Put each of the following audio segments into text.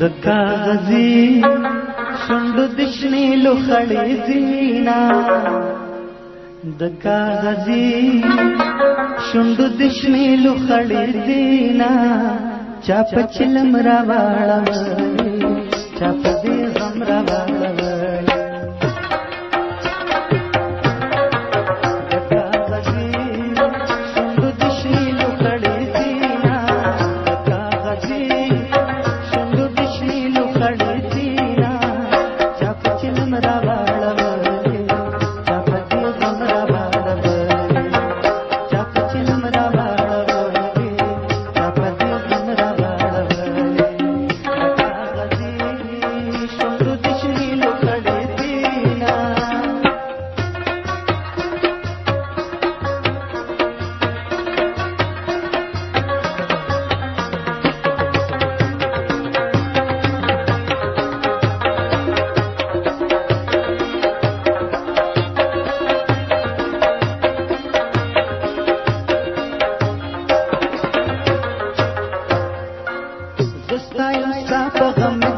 د کاغذی شوندو دشنی لوخړې زینا د کاغذی شوندو دشنی لوخړې زینا چاپ چلم را واړم چاپ دې غم را واړم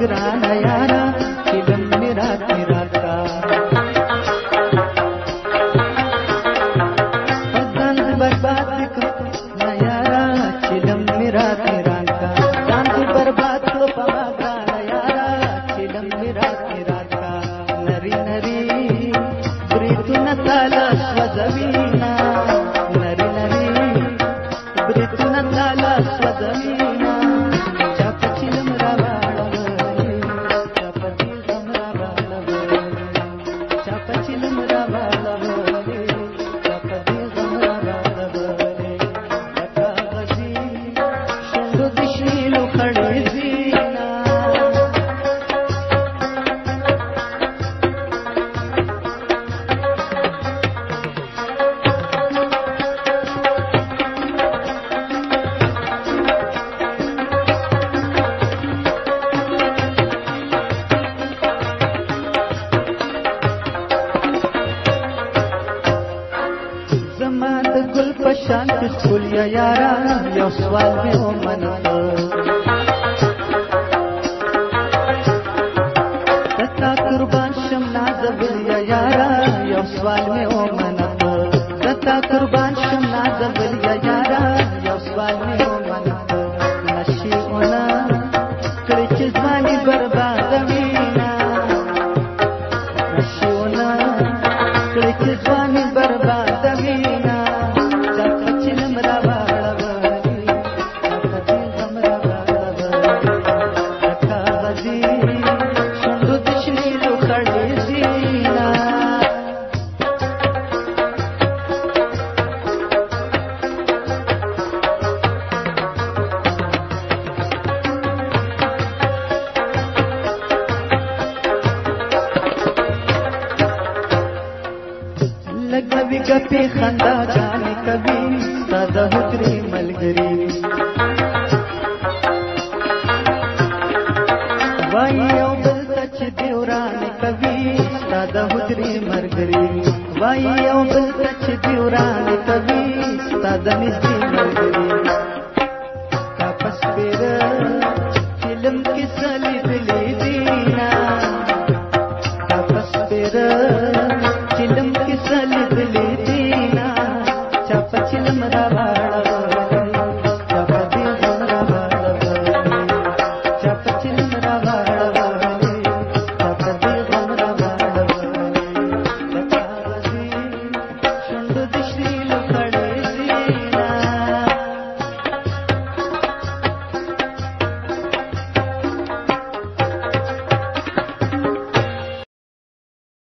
लग रहा नयारा फिल्म में रात का पसंद बर्बाद कर नयारा बर्बाद को नयारा नरी नरी प्रीत स्वजवी खुलिया यारा यो स्वामी ओ मन तता कुर्बान शम नाज बुलिया यारा यो स्वामी ओ मन तता कुर्बान शम नाज बुलिया چپې خندا جانې کوي ستا د هوتري ملګري وای یو بل ته چې دیوران کوي ستا د هوتري ملګري وای یو بل ته چې دیوران کوي ستا د نږدې ملګري